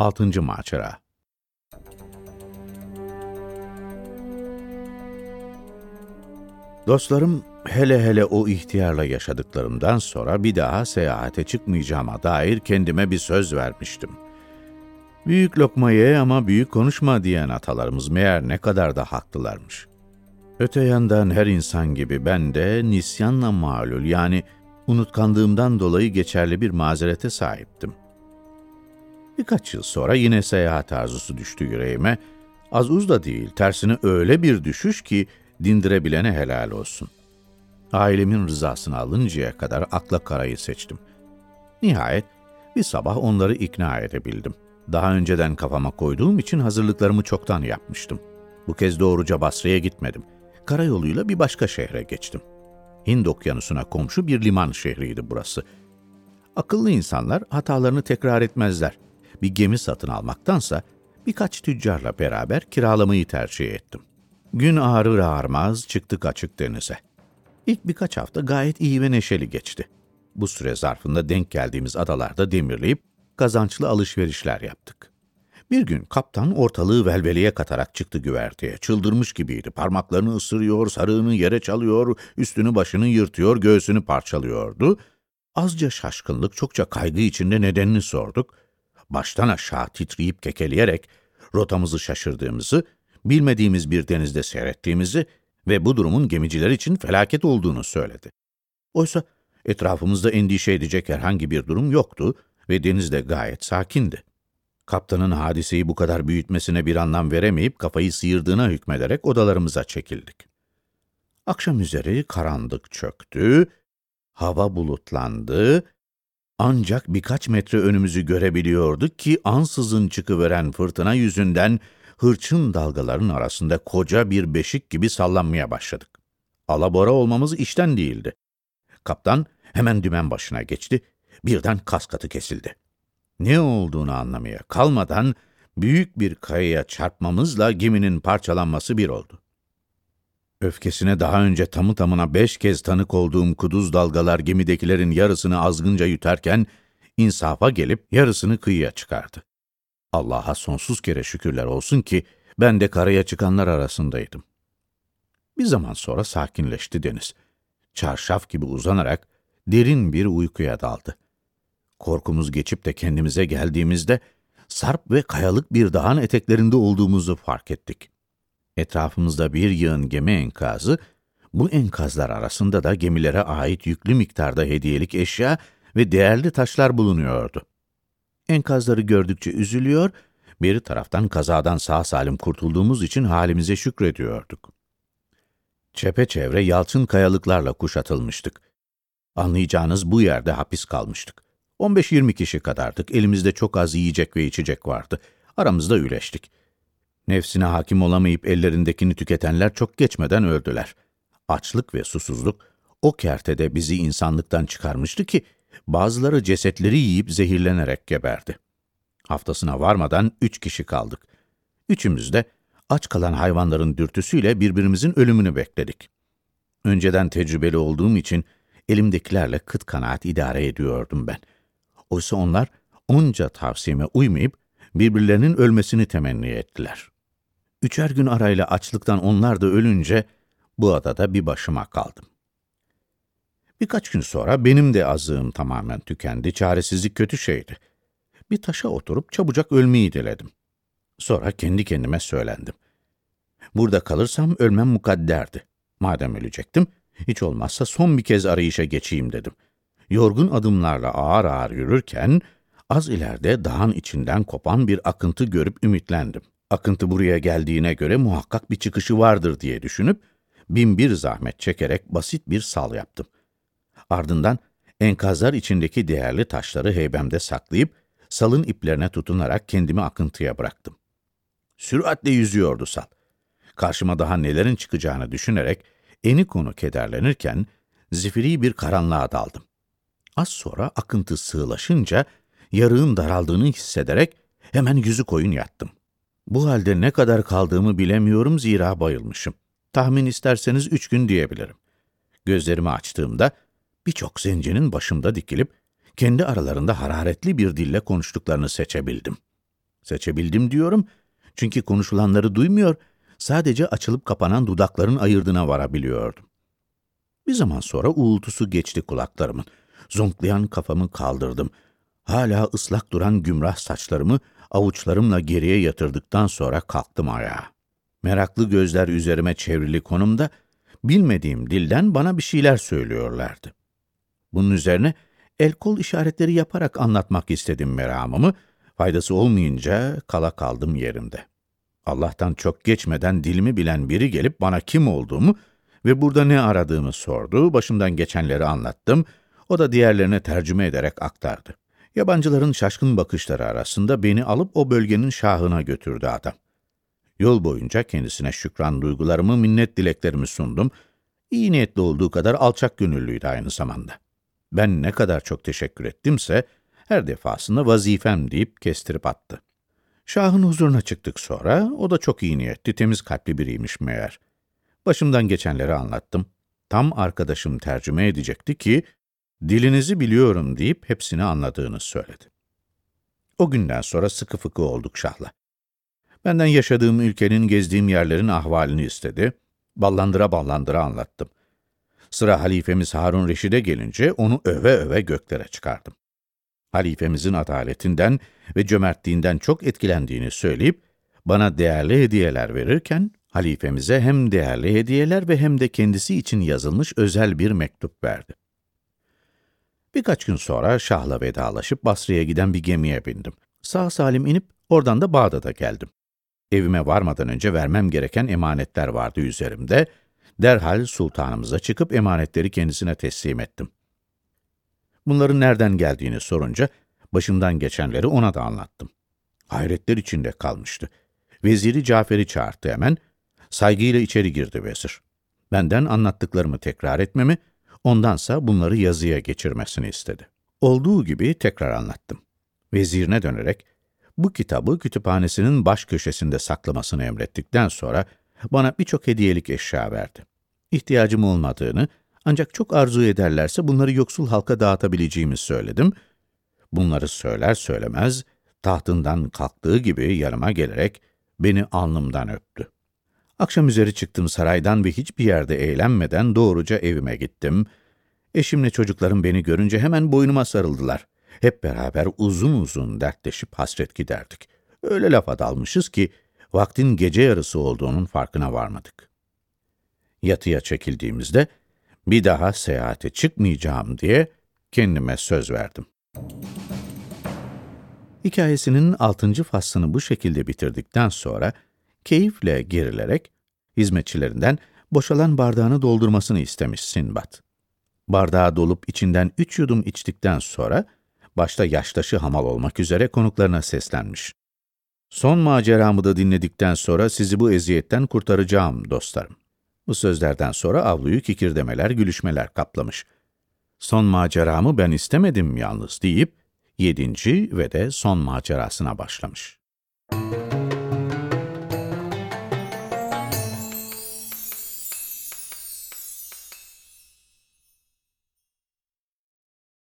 6. Macera Dostlarım, hele hele o ihtiyarla yaşadıklarımdan sonra bir daha seyahate çıkmayacağıma dair kendime bir söz vermiştim. Büyük lokma ye ama büyük konuşma diyen atalarımız meğer ne kadar da haklılarmış. Öte yandan her insan gibi ben de nisyanla malul yani unutkandığımdan dolayı geçerli bir mazerete sahiptim. Birkaç yıl sonra yine seyahat arzusu düştü yüreğime. Az uz da değil, tersine öyle bir düşüş ki dindirebilene helal olsun. Ailemin rızasını alıncaya kadar akla karayı seçtim. Nihayet bir sabah onları ikna edebildim. Daha önceden kafama koyduğum için hazırlıklarımı çoktan yapmıştım. Bu kez doğruca Basra'ya gitmedim. Karayoluyla bir başka şehre geçtim. Hind okyanusuna komşu bir liman şehriydi burası. Akıllı insanlar hatalarını tekrar etmezler. Bir gemi satın almaktansa birkaç tüccarla beraber kiralamayı tercih ettim. Gün ağrır ağarmaz çıktık açık denize. İlk birkaç hafta gayet iyi ve neşeli geçti. Bu süre zarfında denk geldiğimiz adalarda demirleyip kazançlı alışverişler yaptık. Bir gün kaptan ortalığı velveleye katarak çıktı güverteye. Çıldırmış gibiydi. Parmaklarını ısırıyor, sarığını yere çalıyor, üstünü başını yırtıyor, göğsünü parçalıyordu. Azca şaşkınlık, çokça kaygı içinde nedenini sorduk. Baştan aşağı titreyip kekeleyerek rotamızı şaşırdığımızı, bilmediğimiz bir denizde seyrettiğimizi ve bu durumun gemiciler için felaket olduğunu söyledi. Oysa etrafımızda endişe edecek herhangi bir durum yoktu ve deniz de gayet sakindi. Kaptanın hadiseyi bu kadar büyütmesine bir anlam veremeyip kafayı sıyırdığına hükmederek odalarımıza çekildik. Akşam üzeri karanlık çöktü, hava bulutlandı, ancak birkaç metre önümüzü görebiliyorduk ki ansızın çıkıveren fırtına yüzünden hırçın dalgaların arasında koca bir beşik gibi sallanmaya başladık. Alabora olmamız işten değildi. Kaptan hemen dümen başına geçti, birden kaskatı kesildi. Ne olduğunu anlamaya kalmadan büyük bir kayaya çarpmamızla geminin parçalanması bir oldu. Öfkesine daha önce tamı tamına beş kez tanık olduğum kuduz dalgalar gemidekilerin yarısını azgınca yutarken, insafa gelip yarısını kıyıya çıkardı. Allah'a sonsuz kere şükürler olsun ki ben de karaya çıkanlar arasındaydım. Bir zaman sonra sakinleşti deniz. Çarşaf gibi uzanarak derin bir uykuya daldı. Korkumuz geçip de kendimize geldiğimizde sarp ve kayalık bir dağın eteklerinde olduğumuzu fark ettik. Etrafımızda bir yığın gemi enkazı, bu enkazlar arasında da gemilere ait yüklü miktarda hediyelik eşya ve değerli taşlar bulunuyordu. Enkazları gördükçe üzülüyor, bir taraftan kazadan sağ salim kurtulduğumuz için halimize şükrediyorduk. Çepeçevre yalçın kayalıklarla kuşatılmıştık. Anlayacağınız bu yerde hapis kalmıştık. 15-20 kişi kadardık, elimizde çok az yiyecek ve içecek vardı. Aramızda üleştik. Nefsine hakim olamayıp ellerindekini tüketenler çok geçmeden öldüler. Açlık ve susuzluk o kertede bizi insanlıktan çıkarmıştı ki, bazıları cesetleri yiyip zehirlenerek geberdi. Haftasına varmadan üç kişi kaldık. Üçümüz de aç kalan hayvanların dürtüsüyle birbirimizin ölümünü bekledik. Önceden tecrübeli olduğum için elimdekilerle kıt kanaat idare ediyordum ben. Oysa onlar onca tavsiyeme uymayıp birbirlerinin ölmesini temenni ettiler. Üçer gün arayla açlıktan onlar da ölünce bu adada bir başıma kaldım. Birkaç gün sonra benim de azığım tamamen tükendi, çaresizlik kötü şeydi. Bir taşa oturup çabucak ölmeyi diledim. Sonra kendi kendime söylendim. Burada kalırsam ölmem mukadderdi. Madem ölecektim, hiç olmazsa son bir kez arayışa geçeyim dedim. Yorgun adımlarla ağır ağır yürürken, az ileride dağın içinden kopan bir akıntı görüp ümitlendim. Akıntı buraya geldiğine göre muhakkak bir çıkışı vardır diye düşünüp, bin bir zahmet çekerek basit bir sal yaptım. Ardından enkazlar içindeki değerli taşları heybemde saklayıp, salın iplerine tutunarak kendimi akıntıya bıraktım. Süratle yüzüyordu sal. Karşıma daha nelerin çıkacağını düşünerek, eni konu kederlenirken, zifiri bir karanlığa daldım. Az sonra akıntı sığlaşınca, yarığın daraldığını hissederek hemen yüzü koyun yattım. Bu halde ne kadar kaldığımı bilemiyorum zira bayılmışım. Tahmin isterseniz üç gün diyebilirim. Gözlerimi açtığımda birçok zencinin başımda dikilip kendi aralarında hararetli bir dille konuştuklarını seçebildim. Seçebildim diyorum. Çünkü konuşulanları duymuyor, sadece açılıp kapanan dudakların ayırdığına varabiliyordum. Bir zaman sonra uğultusu geçti kulaklarımın. Zonklayan kafamı kaldırdım. Hala ıslak duran gümrah saçlarımı avuçlarımla geriye yatırdıktan sonra kalktım ayağa. Meraklı gözler üzerime çevrili konumda, bilmediğim dilden bana bir şeyler söylüyorlardı. Bunun üzerine el kol işaretleri yaparak anlatmak istedim meramımı, faydası olmayınca kala kaldım yerimde. Allah'tan çok geçmeden dilimi bilen biri gelip bana kim olduğumu ve burada ne aradığımı sordu, başımdan geçenleri anlattım, o da diğerlerine tercüme ederek aktardı. Yabancıların şaşkın bakışları arasında beni alıp o bölgenin şahına götürdü adam. Yol boyunca kendisine şükran duygularımı, minnet dileklerimi sundum. İyi niyetli olduğu kadar alçak gönüllüydü aynı zamanda. Ben ne kadar çok teşekkür ettimse, her defasında vazifem deyip kestirip attı. Şahın huzuruna çıktık sonra, o da çok iyi niyetli, temiz kalpli biriymiş meğer. Başımdan geçenleri anlattım. Tam arkadaşım tercüme edecekti ki, dilinizi biliyorum deyip hepsini anladığını söyledi. O günden sonra sıkı fıkı olduk Şah'la. Benden yaşadığım ülkenin, gezdiğim yerlerin ahvalini istedi. Ballandıra ballandıra anlattım. Sıra halifemiz Harun Reşid'e gelince onu öve öve göklere çıkardım. Halifemizin adaletinden ve cömertliğinden çok etkilendiğini söyleyip, bana değerli hediyeler verirken, halifemize hem değerli hediyeler ve hem de kendisi için yazılmış özel bir mektup verdi. Birkaç gün sonra Şah'la vedalaşıp Basra'ya giden bir gemiye bindim. Sağ salim inip oradan da Bağdat'a geldim. Evime varmadan önce vermem gereken emanetler vardı üzerimde. Derhal sultanımıza çıkıp emanetleri kendisine teslim ettim. Bunların nereden geldiğini sorunca başımdan geçenleri ona da anlattım. Hayretler içinde kalmıştı. Veziri Cafer'i çağırdı hemen. Saygıyla içeri girdi vezir. Benden anlattıklarımı tekrar etmemi, ondansa bunları yazıya geçirmesini istedi. Olduğu gibi tekrar anlattım. Vezirine dönerek, bu kitabı kütüphanesinin baş köşesinde saklamasını emrettikten sonra bana birçok hediyelik eşya verdi. İhtiyacım olmadığını, ancak çok arzu ederlerse bunları yoksul halka dağıtabileceğimi söyledim. Bunları söyler söylemez, tahtından kalktığı gibi yanıma gelerek beni alnımdan öptü. Akşam üzeri çıktım saraydan ve hiçbir yerde eğlenmeden doğruca evime gittim. Eşimle çocuklarım beni görünce hemen boynuma sarıldılar. Hep beraber uzun uzun dertleşip hasret giderdik. Öyle lafa dalmışız ki vaktin gece yarısı olduğunun farkına varmadık. Yatıya çekildiğimizde bir daha seyahate çıkmayacağım diye kendime söz verdim. Hikayesinin altıncı faslını bu şekilde bitirdikten sonra keyifle gerilerek hizmetçilerinden boşalan bardağını doldurmasını istemiş Sinbad. Bardağı dolup içinden üç yudum içtikten sonra başta yaştaşı hamal olmak üzere konuklarına seslenmiş. Son maceramı da dinledikten sonra sizi bu eziyetten kurtaracağım dostlarım. Bu sözlerden sonra avluyu kikirdemeler, gülüşmeler kaplamış. Son maceramı ben istemedim yalnız deyip, yedinci ve de son macerasına başlamış.